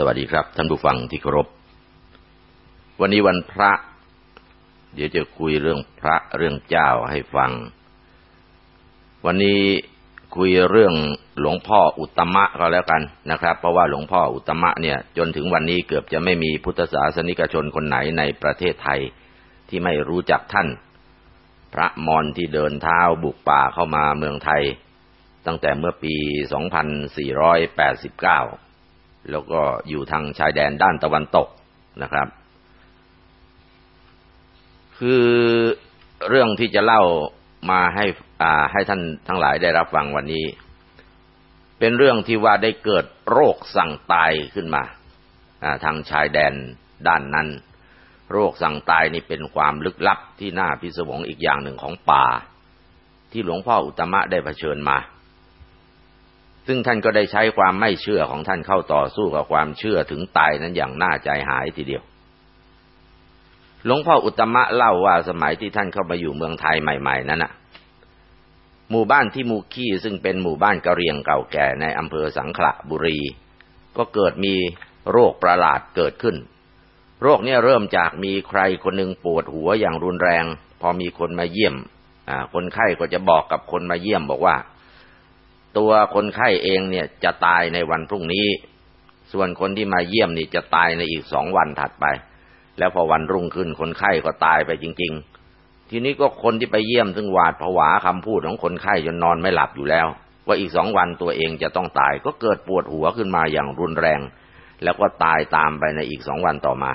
สวัสดีครับ ท่านผู้ฟังที่เคารพ วันนี้วันพระ เดี๋ยวจะคุยเรื่องพระเรื่องเจ้าให้ฟัง วันนี้คุยเรื่องหลวงพ่ออุตมะก็แล้วกันนะครับ เพราะว่าหลวงพ่ออุตมะเนี่ยจนถึงวันนี้เกือบจะไม่มีพุทธศาสนิกชนคนไหนในประเทศไทยที่ไม่รู้จักท่าน พระมอญที่เดินเท้าบุกป่าเข้ามาเมืองไทย ตั้งแต่เมื่อปี 2489 แล้วก็อยู่ทางชายแดนด้านตะวันตกนะครับ คือเรื่องที่จะเล่ามาให้อ่าให้ท่านทั้งหลายได้รับฟังวันนี้ เป็นเรื่องที่ว่าได้เกิดโรคสั่งตายขึ้นมาทางชายแดนด้านนั้น โรคสั่งตายนี่เป็นความลึกลับที่น่าพิศวงอีกอย่างหนึ่งของป่า ที่หลวงพ่ออุตมะได้เผชิญมา ซึ่งท่านก็ได้ใช้ความไม่เชื่อของท่านเข้าต่อสู้กับความเชื่อถึงตายนั้นอย่างน่าใจหายทีเดียว หลวงพ่ออุตมะเล่าว่าสมัยที่ท่านเข้ามาอยู่เมืองไทยใหม่ ๆ นั้นน่ะ หมู่บ้านที่มูคี้ซึ่งเป็นหมู่บ้านกะเรียงเก่าแก่ในอำเภอสังขละบุรี ก็เกิดมีโรคประหลาดเกิดขึ้น โรคนี้เริ่มจากมีใครคนหนึ่งปวดหัวอย่างรุนแรง พอมีคนมาเยี่ยมคนไข้ก็จะบอกกับคนมาเยี่ยมบอกว่า ตัวคนไข้เองเนี่ยจะตายในวันพรุ่งนี้ ส่วนคนที่มาเยี่ยมนี่จะตายในอีกสองวันถัดไป แล้วพอวันรุ่งขึ้นคนไข้ก็ตายไปจริง ๆ ทีนี้ก็คนที่ไปเยี่ยมซึ่งหวาดผวาคำพูดของคนไข้จนนอนไม่หลับอยู่แล้ว ว่าอีกสองวันตัวเองจะต้องตาย ก็เกิดปวดหัวขึ้นมาอย่างรุนแรง แล้วก็ตายตามไปในอีกสองวันต่อมา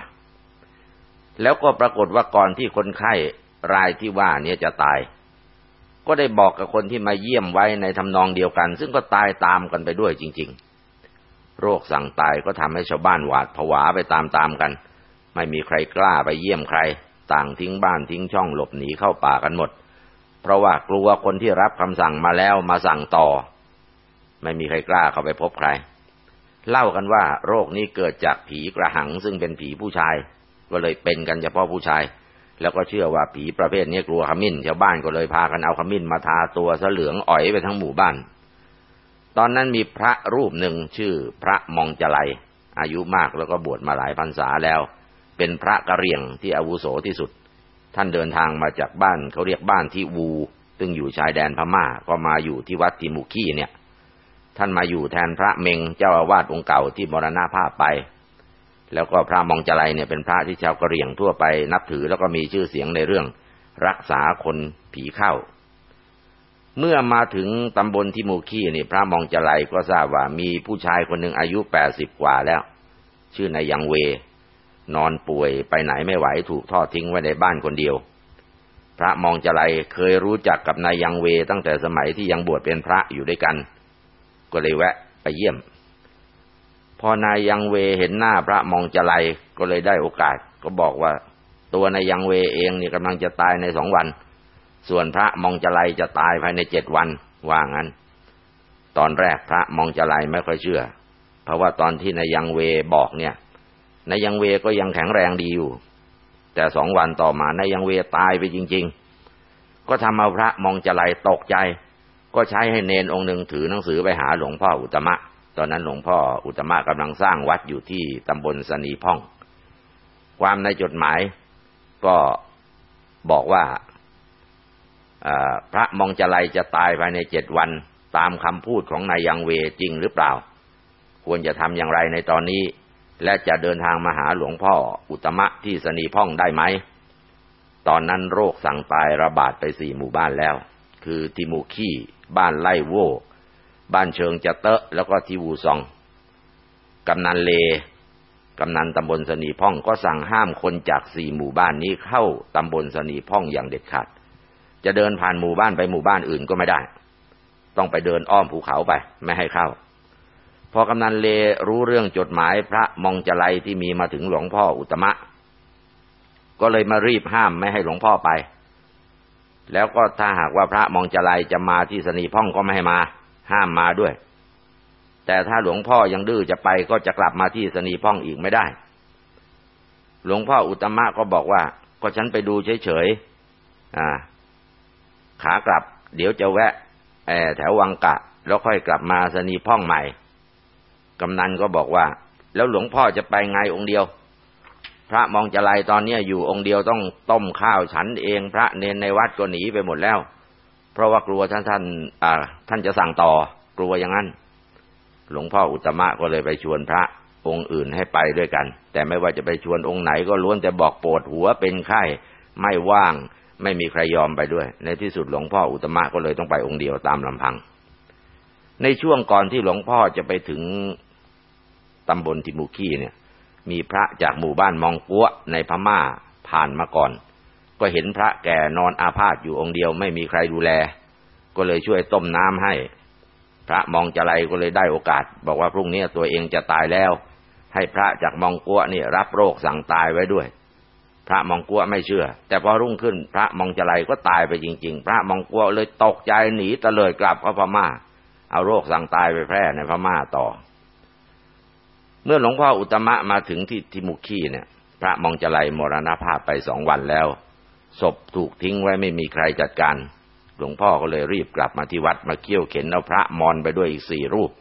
แล้วก็ปรากฏว่าก่อนที่คนไข้รายที่ว่านี้จะตาย ก็ได้บอกกับคนที่มาเยี่ยมไว้ในทำนองเดียวกัน ซึ่งก็ตายตามกันไปด้วยจริง ๆ โรคสั่งตายก็ทำให้ชาวบ้านหวาดผวาไปตามๆกัน ไม่มีใครกล้าไปเยี่ยมใคร ต่างทิ้งบ้านทิ้งช่องหลบหนีเข้าป่ากันหมด เพราะว่ากลัวคนที่รับคำสั่งมาแล้วมาสั่งต่อ ไม่มีใครกล้าเข้าไปพบใคร เล่ากันว่าโรคนี้เกิดจากผีกระหังซึ่งเป็นผีผู้ชาย ก็เลยเป็นกันเฉพาะผู้ชาย แล้วก็เชื่อว่าผีประเภทนี้กลัวขมิ้นชาวบ้านก็เลยพากันเอาขมิ้นมาทาตัวเสเหลืองอ่อยไปทั้งหมู่บ้าน ตอนนั้นมีพระรูปหนึ่งชื่อพระมองจไลอายุมากแล้วก็บวชมาหลายพรรษาแล้ว เป็นพระกะเรียงที่อาวุโสที่สุด ท่านเดินทางมาจากบ้านเขาเรียกบ้านที่วูซึ่งอยู่ชายแดนพม่าก็มาอยู่ที่วัดทิมุคีเนี่ย ท่านมาอยู่แทนพระเมงเจ้าอาวาสองค์เก่าที่มรณภาพไป แล้วก็พระมองจไลเนี่ยเป็นพระที่ชาวกะเหรี่ยงทั่วไปนับถือแล้วก็มีชื่อเสียงในเรื่องรักษาคนผีเข้า เมื่อมาถึงตำบลทิมูคีนี่พระมองจไลก็ทราบว่ามีผู้ชายคนหนึ่งอายุแปดสิบกว่าแล้ว ชื่อนายยังเว นอนป่วยไปไหนไม่ไหวถูกทอดทิ้งไว้ในบ้านคนเดียว พระมองจไลเคยรู้จักกับนายยังเวตั้งแต่สมัยที่ยังบวชเป็นพระอยู่ด้วยกัน ก็เลยแวะไปเยี่ยม พอนายยังเวเห็นหน้าพระมองจไลก็เลยได้โอกาส ก็บอกว่า ตัวนายยังเวเองนี่กำลังจะตายในสองวัน ส่วนพระมองจไลจะตายภายในเจ็ดวันว่างั้น ตอนแรกพระมองจไลไม่ค่อยเชื่อ เพราะว่าตอนที่นายยังเวบอกเนี่ยนายยังเวก็ยังแข็งแรงดีอยู่ แต่สองวันต่อมานายยังเวตายไปจริง ๆ ก็ทำเอาพระมองจไลตกใจ ก็ใช้ให้เนนองค์หนึ่งถือหนังสือไปหาหลวงพ่ออุตมะ ตอนนั้นหลวงพ่ออุตมะกำลังสร้างวัดอยู่ที่ตำบลสนีพ่อง ความในจดหมายก็บอกว่าพระมองจไลจะตายภายในเจ็ดวัน ตามคำพูดของนายยังเวจริงหรือเปล่า ควรจะทำอย่างไรในตอนนี้ และจะเดินทางมาหาหลวงพ่ออุตมะที่สนีพ่องได้ไหม ตอนนั้นโรคสั่งตายระบาดไปสี่หมู่บ้านแล้ว คือทิมูขี้บ้านไล่โว บ้านเชิงจะเตะแล้วก็ที่วูซอง กำนันเลกำนันตำบลสนีพ่องก็สั่งห้ามคนจากสี่หมู่บ้านนี้เข้าตำบลสนีพ่องอย่างเด็ดขาด จะเดินผ่านหมู่บ้านไปหมู่บ้านอื่นก็ไม่ได้ ต้องไปเดินอ้อมภูเขาไป ไม่ให้เข้า พอกำนันเลรู้เรื่องจดหมายพระมองจไลที่มีมาถึงหลวงพ่ออุตมะ ก็เลยมารีบห้ามไม่ให้หลวงพ่อไป แล้วก็ถ้าหากว่าพระมองจไลจะมาที่สนีพ่องก็ไม่ให้มา ห้ามมาด้วย แต่ถ้าหลวงพ่อยังดื้อจะไปก็จะกลับมาที่สนีพ่องอีกไม่ได้ หลวงพ่ออุตมะก็บอกว่า ก็ฉันไปดูเฉยๆขากลับ เดี๋ยวจะแวะแถววังกะ แล้วค่อยกลับมาสนีพ่องใหม่ กำนันก็บอกว่า แล้วหลวงพ่อจะไปไงองค์เดียวพระมองจไลตอนนี้อยู่องค์เดียวต้องต้มข้าวฉันเอง พระเนนในวัดก็หนีไปหมดแล้ว เพราะว่ากลัวท่านท่านอ่าท่านจะสั่งต่อกลัวอย่างนั้น หลวงพ่ออุตมะก็เลยไปชวนพระองค์อื่นให้ไปด้วยกัน แต่ไม่ว่าจะไปชวนองค์ไหนก็ล้วนแต่บอกปวดหัวเป็นไข้ไม่ว่างไม่มีใครยอมไปด้วย ในที่สุดหลวงพ่ออุตมะก็เลยต้องไปองค์เดียวตามลำพัง ในช่วงก่อนที่หลวงพ่อจะไปถึงตำบลทิมุคีเนี่ย มีพระจากหมู่บ้านมองกัวในพม่าผ่านมาก่อน ก็เห็นพระแก่นอนอาพาธอยู่องค์เดียวไม่มีใครดูแล ก็เลยช่วยต้มน้ำให้ พระมองจะไรก็เลยได้โอกาส บอกว่าพรุ่งนี้ตัวเองจะตายแล้ว ให้พระจากมองกัวนี่รับโรคสั่งตายไว้ด้วย พระมองกัวไม่เชื่อ แต่พอรุ่งขึ้น พระมองจะไรก็ตายไปจริง ๆ พระมองกัวเลยตกใจหนีตะเลยกลับเข้าพม่า เอาโรคสั่งตายไปแพร่ในพม่าต่อ เมื่อหลวงพ่ออุตมะมาถึงที่ทิมุคีเนี่ย พระมองจะไรมรณภาพไปสองวันแล้ว ศพถูกทิ้งไว้ไม่มีใครจัดการ หลวงพ่อก็เลยรีบกลับมาที่วัดมาเคี่ยวเข็นเอาพระมอนไปด้วยอีกสี่รูป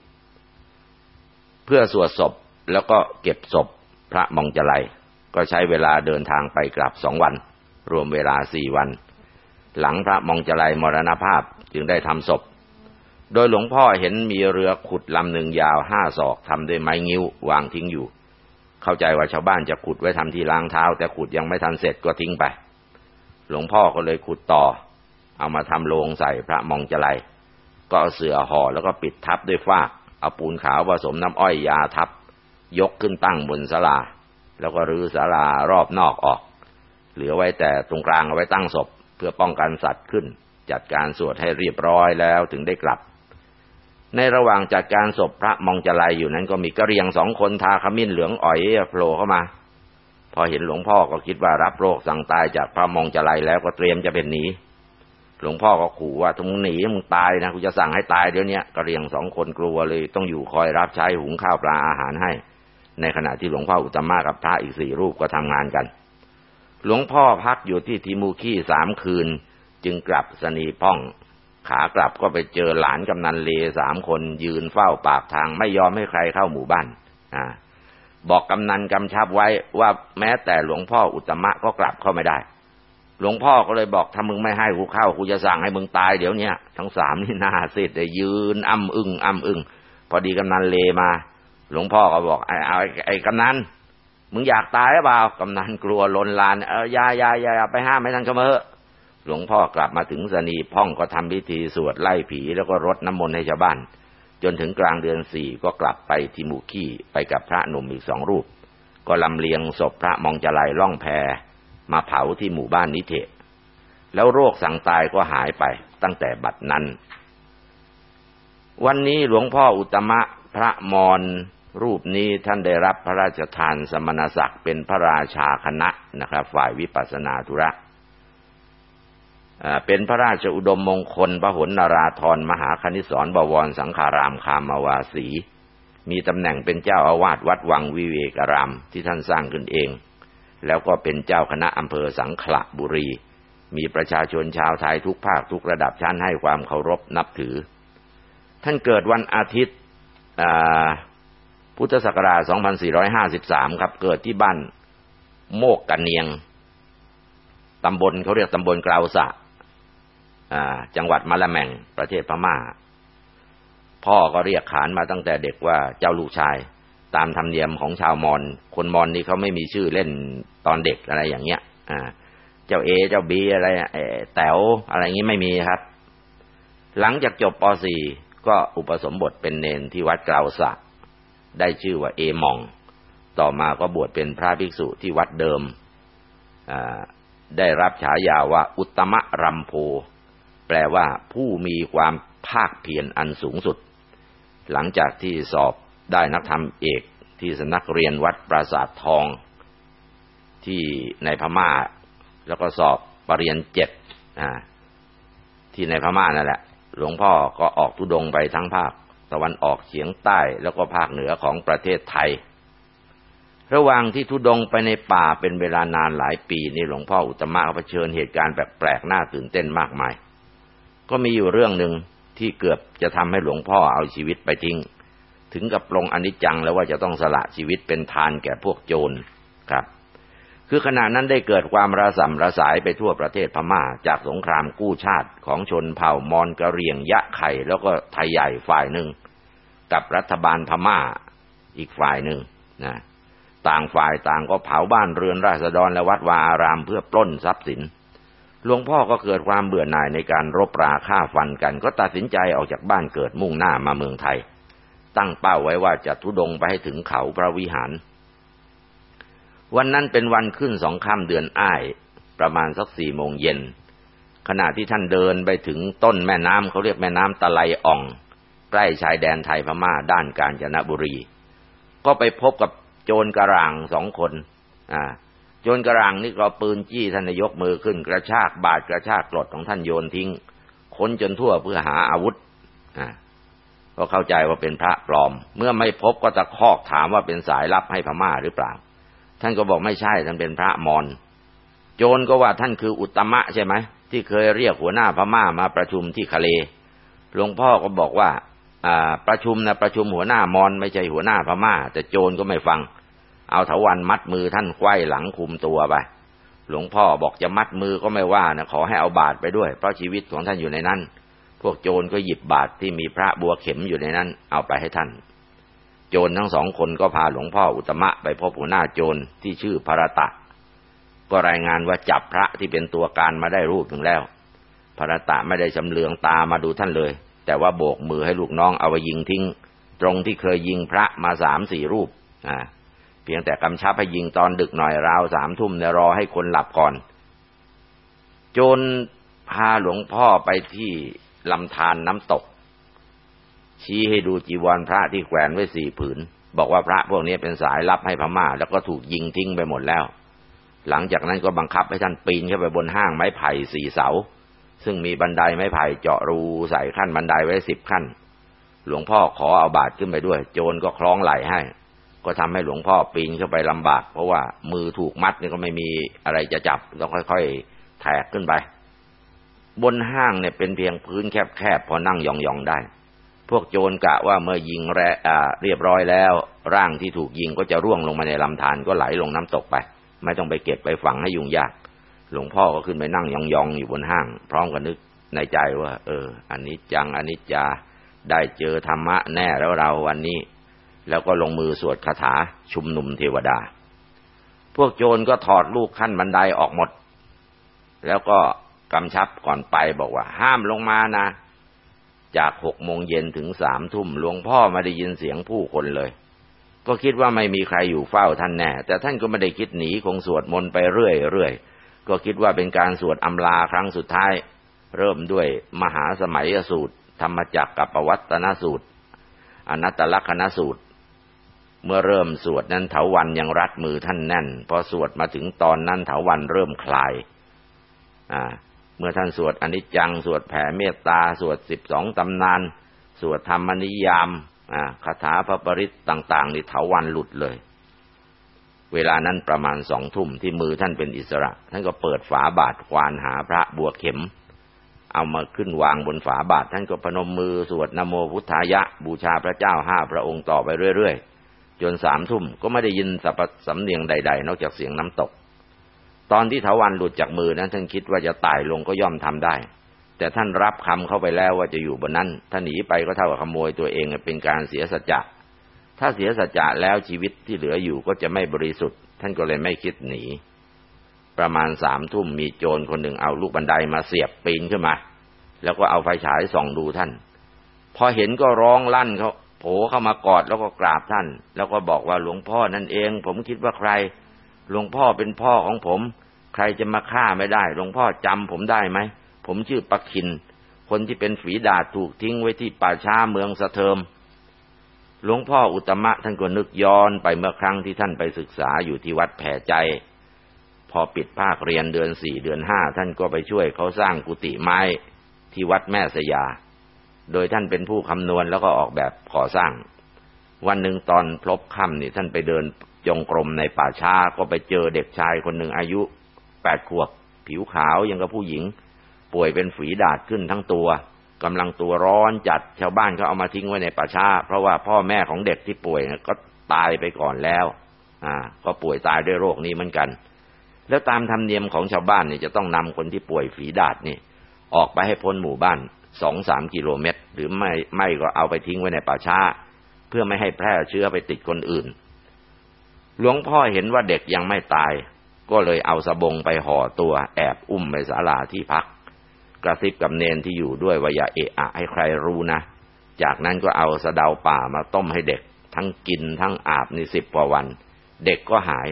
เพื่อสวดศพแล้วก็เก็บศพพระมองจะไรก็ใช้เวลาเดินทางไปกลับสองวัน รวมเวลาสี่วัน หลังพระมองจไลมรณภาพจึงได้ทำศพ โดยหลวงพ่อเห็นมีเรือขุดลำหนึ่งยาวห้าศอกทำด้วยไม้งิ้ววางทิ้งอยู่ เข้าใจว่าชาวบ้านจะขุดไว้ทำที่ล้างเท้า แต่ขุดยังไม่ทันเสร็จก็ทิ้งไป หลวงพ่อก็เลยขุดต่อ เอามาทำโลงใส่พระมองจไลก็เอาเสือห่อแล้วก็ปิดทับด้วยฟากเอาปูนขาวผสมน้ำอ้อยยาทับ ยกขึ้นตั้งบนศาลา แล้วก็รื้อศาลารอบนอกออก เหลือไว้แต่ตรงกลางเอาไว้ตั้งศพ เพื่อป้องกันสัตว์ขึ้น จัดการสวดให้เรียบร้อยแล้วถึงได้กลับ ในระหว่างจัดการศพพระมองจไลอยู่นั้นก็มีกระเรียงสองคนทาขมิ้นเหลืองอ่อยโผล่เข้ามา พอเห็นหลวงพ่อก็คิดว่ารับโรคสั่งตายจากพระมงจไลแล้วก็เตรียมจะเป็นหนี หลวงพ่อก็ขู่ว่าถ้ามึงหนีมึงตายนะกูจะสั่งให้ตายเดี๋ยวนี้กระเรียงสองคนกลัวเลยต้องอยู่คอยรับใช้หุงข้าวปลาอาหารให้ ในขณะที่หลวงพ่ออุตมะกับพระอีกสี่รูปก็ทำงานกัน หลวงพ่อพักอยู่ที่ทิมูคีสามคืน จึงกลับสนีพ่อง ขากลับก็ไปเจอหลานกำนันเลสามคนยืนเฝ้าปากทางไม่ยอมให้ใครเข้าหมู่บ้านอ่า บอกกำนันกำชับไว้ว่าแม้แต่หลวงพ่ออุตมะก็กลับเข้าไม่ได้ หลวงพ่อก็เลยบอกถ้ามึงไม่ให้กูเข้ากูจะสั่งให้มึงตายเดี๋ยวนี้ทั้งสามนี่น่าเสียดยืนอ้ำอึ้งอ้ำอึ้งพอดีกำนันเลมา หลวงพ่อก็บอกไอ้ไอ้ไอ้กำนันมึงอยากตายหรือเปล่ากำนันกลัวลนลานเออยายายาไปห้ามไม่ทันก็เมอหลวงพ่อกลับมาถึงสนีพ่องก็ทำพิธีสวดไล่ผีแล้วก็รดน้ำมนต์ให้ชาวบ้าน จนถึงกลางเดือนสี่ก็กลับไปที่หมู่ขี้ไปกับพระหนุ่มอีกสองรูป ก็ลำเลียงศพพระมองจไลล่องแพมาเผาที่หมู่บ้านนิเทศ แล้วโรคสังตายก็หายไปตั้งแต่บัดนั้น วันนี้หลวงพ่ออุตมะพระมรรูปนี้ท่านได้รับพระราชทานสมณศักดิ์เป็นพระราชาคณะนะครับ ฝ่ายวิปัสนาธุระ เป็นพระราชอุดมมงคลพระหนนาราธรมหาคณิสรบวรสังขารามคามาวาสี มีตำแหน่งเป็นเจ้าอาวาสวัดวังวิเวกรามที่ท่านสร้างขึ้นเอง แล้วก็เป็นเจ้าคณะอำเภอสังขละบุรี มีประชาชนชาวไทยทุกภาคทุกระดับชั้นให้ความเคารพนับถือ ท่านเกิดวันอาทิตย์พุทธศักราช 2453 ครับเกิดที่บ้านโมกกันเนียงตำบลเขาเรียกตำบลกราวสะ จังหวัดมะละแมงประเทศพม่า พ่อก็เรียกขานมาตั้งแต่เด็กว่าเจ้าลูกชาย ตามธรรมเนียมของชาวมอญคนมอญนี่เขาไม่มีชื่อเล่นตอนเด็กอะไรอย่างเงี้ยเจ้าเอเจ้าบีอะไรแต๋วอะไรงี้ไม่มีครับ หลังจากจบป .4 ก็อุปสมบทเป็นเนนที่วัดกราวสะ ได้ชื่อว่าเอมอง ต่อมาก็บวชเป็นพระภิกษุที่วัดเดิมได้รับฉายาว่าอุตมะรัมโพ แปลว่า ผู้มีความภาคเพียรอันสูงสุด หลังจากที่สอบได้นักธรรมเอกที่สนักเรียนวัดปราสาททองที่ในพม่า แล้วก็สอบปรริญญาเจ็ดที่ในพม่านั่นแหละ หลวงพ่อก็ออกทุดงไปทั้งภาคตะวันออกเฉียงใต้แล้วก็ภาคเหนือของประเทศไทย ระหว่างที่ทุดงไปในป่าเป็นเวลานานหลายปีนี่หลวงพ่ออุตมะเผชิญเหตุการณ์แปลกๆน่าตื่นเต้นมากมาย ก็มีอยู่เรื่องหนึ่งที่เกือบจะทำให้หลวงพ่อเอาชีวิตไปทิ้ง ถึงกับปรงอนิจจังแล้วว่าจะต้องสละชีวิตเป็นทานแก่พวกโจรครับ คือขณะนั้นได้เกิดความระสำระสายไปทั่วประเทศพม่า จากสงครามกู้ชาติของชนเผ่ามอนกะเรียงยะไข่แล้วก็ไทยใหญ่ฝ่ายหนึ่ง กับรัฐบาลพม่าอีกฝ่ายหนึ่งนะต่างฝ่ายต่างก็เผาบ้านเรือนราษฎรและวัดวาอารามเพื่อปล้นทรัพย์สิน หลวงพ่อก็เกิดความเบื่อหน่ายในการรบราฆ่าฟันกัน ก็ตัดสินใจออกจากบ้านเกิดมุ่งหน้ามาเมืองไทย ตั้งเป้าไว้ว่าจะทุดงไปให้ถึงเขาพระวิหาร วันนั้นเป็นวันขึ้นสองค่ำเดือนอ้าย ประมาณสักสี่โมงเย็น ขณะที่ท่านเดินไปถึงต้นแม่น้ำเขาเรียกแม่น้ำตะไลอ่อง ใกล้ชายแดนไทยพม่าด้านกาญจนบุรี ก็ไปพบกับโจรกระร่างสองคน อ่า จนกระรังนี่ก็ปืนจี้ท่านนายกมือขึ้น กระชากบาดกระชากกรดของท่านโยนทิ้ง ค้นจนทั่วเพื่อหาอาวุธอ่าก็เข้าใจว่าเป็นพระปลอม เมื่อไม่พบก็ตะคอกถามว่าเป็นสายลับให้พม่าหรือเปล่า ท่านก็บอกไม่ใช่ท่านเป็นพระมอญโจรก็ว่าท่านคืออุตมะใช่ไหมที่เคยเรียกหัวหน้าพม่ามาประชุมที่คาเลหลวงพ่อก็บอกว่าอ่าประชุมนะประชุมหัวหน้ามอญไม่ใช่หัวหน้าพม่า แต่โจรก็ไม่ฟัง เอาเถาวันมัดมือท่านไขว้หลังคุมตัวไป หลวงพ่อบอกจะมัดมือก็ไม่ว่านะขอให้เอาบาตรไปด้วย เพราะชีวิตของท่านอยู่ในนั้น พวกโจรก็หยิบบาตรที่มีพระบัวเข็มอยู่ในนั้น เอาไปให้ท่าน โจรทั้งสองคนก็พาหลวงพ่ออุตมะไปพบหัวหน้าโจรที่ชื่อพระตะ ก็รายงานว่าจับพระที่เป็นตัวการมาได้รูปหนึ่งแล้ว พระตะไม่ได้ชำเลืองตามาดูท่านเลย แต่ว่าโบกมือให้ลูกน้องเอาไปยิงทิ้ง ตรงที่เคยยิงพระมาสามสี่รูป อ่า พียงแต่กำชับให้ยิงตอนดึกหน่อยราวสามทุ่มเนี่ยรอให้คนหลับก่อนโจนพาหลวงพ่อไปที่ลำธารนน้ำตก ชี้ให้ดูจีวรพระที่แขวนไว้สี่ผืน บอกว่าพระพวกนี้เป็นสายลับให้พม่า แล้วก็ถูกยิงทิ้งไปหมดแล้ว หลังจากนั้นก็บังคับให้ท่านปีนขึ้นไปบนห้างไม้ไผ่สี่เสา ซึ่งมีบันไดไม้ไผ่เจาะรูใส่ขั้นบันไดไว้สิบขั้น หลวงพ่อขอเอาบาดขึ้นไปด้วย โจรก็คล้องไหลให้ ก็ทำให้หลวงพ่อปีนเข้าไปลำบาก เพราะว่ามือถูกมัดนี่ก็ไม่มีอะไรจะจับต้องค่อยๆแทกขึ้นไป บนห้างเนี่ยเป็นเพียงพื้นแคบๆพอนั่งยองๆได้ พวกโจรกะว่าเมื่อยิงแรเรียบร้อยแล้ว ร่างที่ถูกยิงก็จะร่วงลงมาในลำธารก็ไหลลงน้ำตกไป ไม่ต้องไปเก็บไปฝังให้ยุ่งยาก หลวงพ่อก็ขึ้นไปนั่งยองๆอยู่บนห้าง พร้อมกับนึกในใจว่า เอออันนี้จังอันนี้จาได้เจอธรรมะแน่แล้วเราวันนี้ แล้วก็ลงมือสวดคาถาชุมนุมเทวดา พวกโจรก็ถอดลูกขั้นบันไดออกหมด แล้วก็กำชับก่อนไปบอกว่า ห้ามลงมานะ จากหกโมงเย็นถึงสามทุ่มหลวงพ่อไม่ได้ยินเสียงผู้คนเลย ก็คิดว่าไม่มีใครอยู่เฝ้าท่านแน่ แต่ท่านก็ไม่ได้คิดหนีคงสวดมนต์ไปเรื่อยๆ ก็คิดว่าเป็นการสวดอำลาครั้งสุดท้าย เริ่มด้วยมหาสมัยสูตร ธรรมจักรกับปวัตนสูตร อนัตตลกนสูตร เมื่อเริ่มสวดนั้นเถาวันยังรัดมือท่านแน่น พอสวดมาถึงตอนนั้นเถาวันเริ่มคลาย อ่า เมื่อท่านสวดอนิจจัง สวดแผ่เมตตา สวดสิบสองตำนาน สวดธรรมนิยาม อ่าคาถาพระปริตต่าง ๆ นี่เถาวันหลุดเลย เวลานั้นประมาณสองทุ่มที่มือท่านเป็นอิสระ ท่านก็เปิดฝาบาทควานหาพระบัวเข็ม เอามาขึ้นวางบนฝาบาท ท่านก็พนมมือสวดนโมพุทธายะ บูชาพระเจ้าห้าพระองค์ต่อไปเรื่อยๆ จนสามทุ่มก็ไม่ได้ยินสับสำเนียงใด ๆ นอกจากเสียงน้ำตก ตอนที่ถาวันหลุดจากมือนั้นท่านคิดว่าจะตายลงก็ย่อมทำได้ แต่ท่านรับคำเข้าไปแล้วว่าจะอยู่บนนั้นถ้าหนีไปก็เท่ากับขโมยตัวเองเป็นการเสียสัจจะถ้าเสียสัจจะแล้วชีวิตที่เหลืออยู่ก็จะไม่บริสุทธิ์ ท่านก็เลยไม่คิดหนี ประมาณสามทุ่มมีโจรคนหนึ่งเอาลูกบันไดมาเสียบปีนขึ้นมา แล้วก็เอาไฟฉายส่องดูท่าน พอเห็นก็ร้องลั่นเขา โผเข้ามากอดแล้วก็กราบท่าน แล้วก็บอกว่าหลวงพ่อนั่นเอง ผมคิดว่าใคร หลวงพ่อเป็นพ่อของผม ใครจะมาฆ่าไม่ได้ หลวงพ่อจำผมได้ไหม ผมชื่อปักขิน คนที่เป็นฝีดาถูกทิ้งไว้ที่ป่าช้าเมืองสะเทิมหลวงพ่ออุตมะท่านก็นึกย้อนไปเมื่อครั้งที่ท่านไปศึกษาอยู่ที่วัดแผ่ใจ พอปิดภาคเรียนเดือนสี่เดือนห้าท่านก็ไปช่วยเขาสร้างกุฏิไม้ที่วัดแม่สยา โดยท่านเป็นผู้คำนวณแล้วก็ออกแบบก่อสร้าง วันหนึ่งตอนพลบค่ำนี่ท่านไปเดินจงกรมในป่าช้าก็ไปเจอเด็กชายคนหนึ่งอายุแปดขวบ ผิวขาวยังกับผู้หญิง ป่วยเป็นฝีดาดขึ้นทั้งตัวกำลังตัวร้อนจัดชาวบ้านก็เอามาทิ้งไว้ในป่าช้า เพราะว่าพ่อแม่ของเด็กที่ป่วยก็ตายไปก่อนแล้ว อ่า ก็ป่วยตายด้วยโรคนี้เหมือนกัน แล้วตามธรรมเนียมของชาวบ้านเนี่ยจะต้องนำคนที่ป่วยฝีดาษนี่ออกไปให้พ้นหมู่บ้าน สองสามกิโลเมตร หรือไม่ไม่ก็เอาไปทิ้งไว้ในป่าช้า เพื่อไม่ให้แพร่เชื้อไปติดคนอื่น หลวงพ่อเห็นว่าเด็กยังไม่ตาย ก็เลยเอาสบงไปห่อตัวแอบอุ้มไปศาลาที่พัก กระซิบกับเนนที่อยู่ด้วยว่าอย่าเอะอะให้ใครรู้นะ จากนั้นก็เอาสะเดาป่ามาต้มให้เด็ก ทั้งกินทั้งอาบในสิบกว่าวัน เด็กก็หาย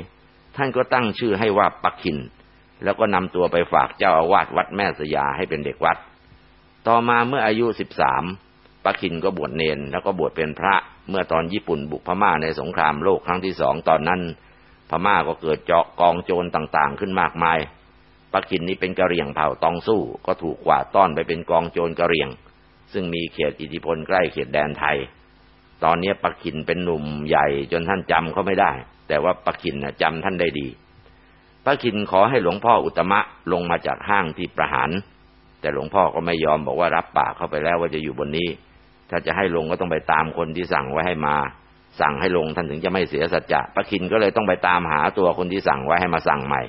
ท่านก็ตั้งชื่อให้ว่าปักขิน แล้วก็นำตัวไปฝากเจ้าอาวาสวัดแม่สยาให้เป็นเด็กวัด ต่อมาเมื่ออายุสิบสามปักขินก็บวชเนนแล้วก็บวชเป็นพระเมื่อตอนญี่ปุ่นบุกพม่าในสงครามโลกครั้งที่สองตอนนั้น พม่าก็เกิดเจาะกองโจรต่างๆ ขึ้นมากมายปักขินนี้เป็นกะเหรี่ยงเผ่าตองสู้ ก็ถูกกวาดต้อนไปเป็นกองโจรกะเหรี่ยง ซึ่งมีเขตอิทธิพลใกล้เขตแดนไทย ตอนนี้ปักขินเป็นหนุ่มใหญ่จนท่านจำเขาไม่ได้ แต่ว่าปักขินจำท่านได้ดีปักขินขอให้หลวงพ่ออุตมะลงมาจากห้างที่ประหาร แต่หลวงพ่อก็ไม่ยอมบอกว่ารับปากเข้าไปแล้วว่าจะอยู่บนนี้ ถ้าจะให้ลงก็ต้องไปตามคนที่สั่งไว้ให้มา สั่งให้ลงท่านถึงจะไม่เสียสัจจะพระคินก็เลยต้องไปตามหาตัวคนที่สั่งไว้ให้มาสั่งใหม่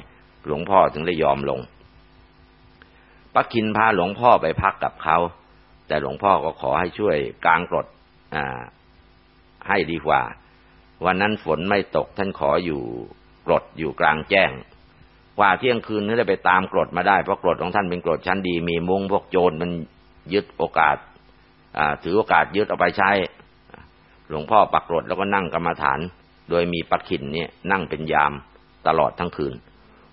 หลวงพ่อถึงได้ยอมลงพระคินพาหลวงพ่อไปพักกับเขา แต่หลวงพ่อก็ขอให้ช่วยกลางกรดอ่าให้ดีกว่า วันนั้นฝนไม่ตกท่านขออยู่กรดอยู่กลางแจ้ง กว่าเที่ยงคืนนี่ได้ไปตามกรดมาได้เพราะกรดของท่านเป็นกรดชั้นดี มีมุ้งพวกโจรมันยึดโอกาสถือโอกาสยึดเอาไปใช้ หลวงพ่อปักกรดแล้วก็นั่งกรรมาฐาน โดยมีปักขินเนี่ยนั่งเป็นยามตลอดทั้งคืน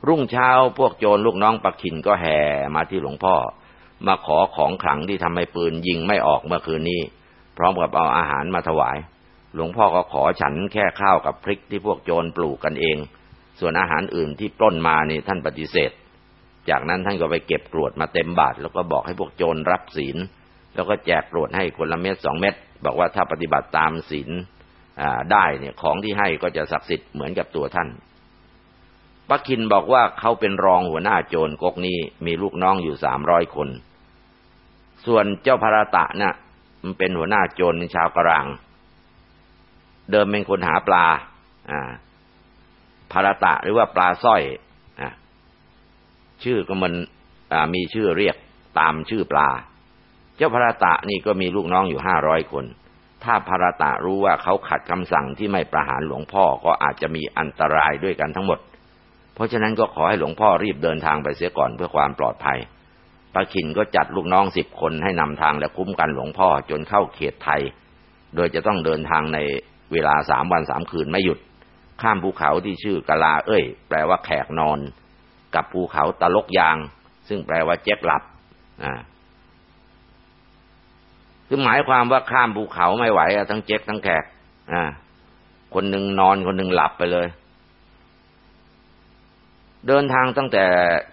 รุ่งเช้าพวกโจรลูกน้องปักขินก็แห่มาที่หลวงพ่อ มาขอของขลังที่ทำให้ปืนยิงไม่ออกเมื่อคืนนี้ พร้อมกับเอาอาหารมาถวาย หลวงพ่อก็ขอฉันแค่ข้าวกับพริกที่พวกโจรปลูกกันเอง ส่วนอาหารอื่นที่ปล้นมานี่ท่านปฏิเสธ จากนั้นท่านก็ไปเก็บกรวดมาเต็มบาท แล้วก็บอกให้พวกโจรรับศีล แล้วก็แจกกรวดให้คนละเม็ดสองเม็ดบอกว่าถ้าปฏิบัติตามศีลได้เนี่ยของที่ให้ก็จะศักดิ์สิทธิ์เหมือนกับตัวท่านปักคินบอกว่าเขาเป็นรองหัวหน้าโจรกกนี้มีลูกน้องอยู่สามร้อยคน ส่วนเจ้าพระตะนะ่ะมันเป็นหัวหน้าโจรชาวกะรังเดิมเป็นคนหาปลา อ่า พารตะหรือว่าปลาสร้อยนะชื่อก็มันมีชื่อเรียกตามชื่อปลา เจ้าพารตะนี่ก็มีลูกน้องอยู่ห้าร้อยคน ถ้าพารตะรู้ว่าเขาขัดคำสั่งที่ไม่ประหารหลวงพ่อก็อาจจะมีอันตรายด้วยกันทั้งหมด เพราะฉะนั้นก็ขอให้หลวงพ่อรีบเดินทางไปเสียก่อนเพื่อความปลอดภัยปาขินก็จัดลูกน้องสิบคนให้นำทางและคุ้มกันหลวงพ่อจนเข้าเขตไทย โดยจะต้องเดินทางในเวลาสามวันสามคืนไม่หยุด ข้ามภูเขาที่ชื่อกะลาเอ้ย แปลว่าแขกนอน กับภูเขาตะลกยาง ซึ่งแปลว่าเจ๊กหลับอ่าคือหมายความว่าข้ามภูเขาไม่ไหวอะทั้งเจ๊กทั้งแขกอ่าคนหนึ่งนอนคนหนึ่งหลับไปเลย เดินทางตั้งแต่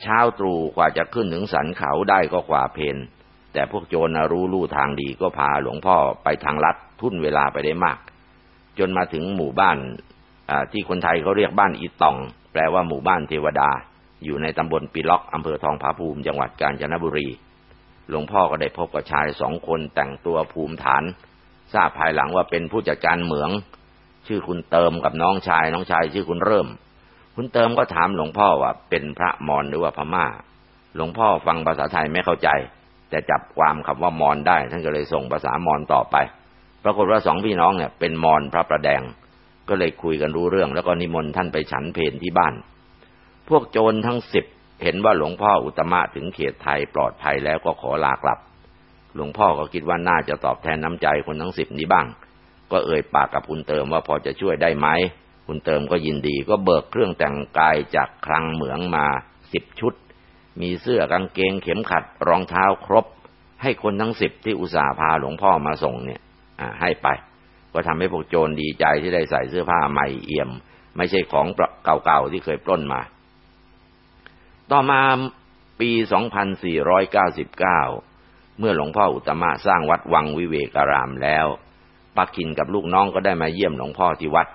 เช้าตรู่กว่าจะขึ้นถึงสันเขาได้ก็กว่าเพนแต่พวกโจรรู้ลู่ทางดีก็พาหลวงพ่อไปทางลัดทุ่นเวลาไปได้มาก จนมาถึงหมู่บ้าน ที่คนไทยเขาเรียกบ้านอีตอง แปลว่าหมู่บ้านเทวดา อยู่ในตำบลปีล็อกอำเภอทองผาภูมิจังหวัดกาญจนบุรี หลวงพ่อก็ได้พบกับชายสองคนแต่งตัวภูมิฐาน ทราบภายหลังว่าเป็นผู้จัดการเหมือง ชื่อคุณเติมกับน้องชายน้องชายชื่อคุณเริ่ม คุณเติมก็ถามหลวงพ่อว่าเป็นพระมอญหรือว่าพม่า หลวงพ่อฟังภาษาไทยไม่เข้าใจ แต่จับความคำว่ามอญได้ท่านก็เลยส่งภาษามอญต่อไป ปรากฏว่าสองพี่น้องเนี่ยเป็นมอญพระประแดง ก็เลยคุยกันรู้เรื่อง แล้วก็นิมนต์ท่านไปฉันเพนที่บ้าน พวกโจรทั้งสิบเห็นว่าหลวงพ่ออุตมะถึงเขตไทยปลอดภัยแล้วก็ขอลากลับ หลวงพ่อก็คิดว่าน่าจะตอบแทนน้ำใจคนทั้งสิบนี้บ้าง ก็เอ่ยปากกับคุณเติมว่าพอจะช่วยได้ไหม คุณเติมก็ยินดี ก็เบิกเครื่องแต่งกายจากคลังเหมืองมาสิบชุด มีเสื้อกางเกงเข็มขัดรองเท้าครบ ให้คนทั้งสิบที่อุตส่าห์พาหลวงพ่อมาส่งเนี่ยให้ไป ก็ทำให้พวกโจรดีใจที่ได้ใส่เสื้อผ้าใหม่เอี่ยม ไม่ใช่ของเก่าๆที่เคยปล้นมา ต่อมาปี 2499 เมื่อหลวงพ่ออุตมะสร้างวัดวังวิเวการามแล้วปักขินกับลูกน้องก็ได้มาเยี่ยมหลวงพ่อที่วัด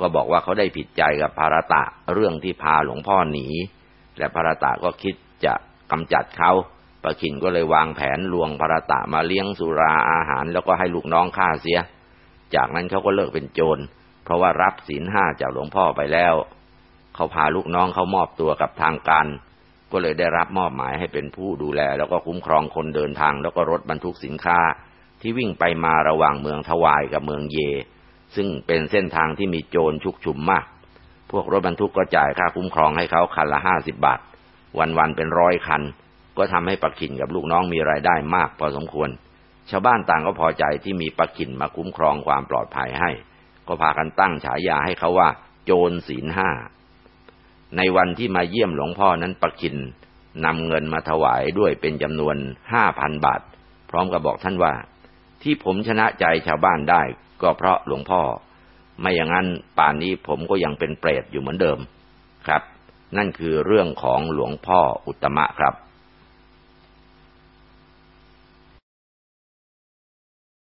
ก็บอกว่าเขาได้ผิดใจกับภารตะเรื่องที่พาหลวงพ่อหนี และภารตะก็คิดจะกำจัดเขาประขินก็เลยวางแผนลวงพระตะมาเลี้ยงสุราอาหาร แล้วก็ให้ลูกน้องฆ่าเสีย จากนั้นเขาก็เลิกเป็นโจร เพราะว่ารับศีลห้าจากหลวงพ่อไปแล้ว เขาพาลูกน้องเขามอบตัวกับทางการ ก็เลยได้รับมอบหมายให้เป็นผู้ดูแล แล้วก็คุ้มครองคนเดินทาง แล้วก็รถบรรทุกสินค้า ที่วิ่งไปมาระหว่างเมืองทวายกับเมืองเย ซึ่งเป็นเส้นทางที่มีโจรชุกชุมมาก พวกรถบรรทุกก็จ่ายค่าคุ้มครองให้เขาคันละห้าสิบบาท วันๆเป็นร้อยคัน ก็ทำให้ปักขินกับลูกน้องมีรายได้มากพอสมควร ชาวบ้านต่างก็พอใจที่มีปักขินมาคุ้มครองความปลอดภัยให้ ก็พากันตั้งฉายาให้เขาว่า โจรศีลห้า ในวันที่มาเยี่ยมหลวงพ่อนั้นปักขินนำเงินมาถวายด้วยเป็นจำนวนห้าพันบาท พร้อมกับบอกท่านว่า ที่ผมชนะใจชาวบ้านได้ก็เพราะหลวงพ่อ ไม่อย่างนั้นป่านนี้ผมก็ยังเป็นเปรตอยู่เหมือนเดิมครับ นั่นคือเรื่องของหลวงพ่ออุตตมะครับ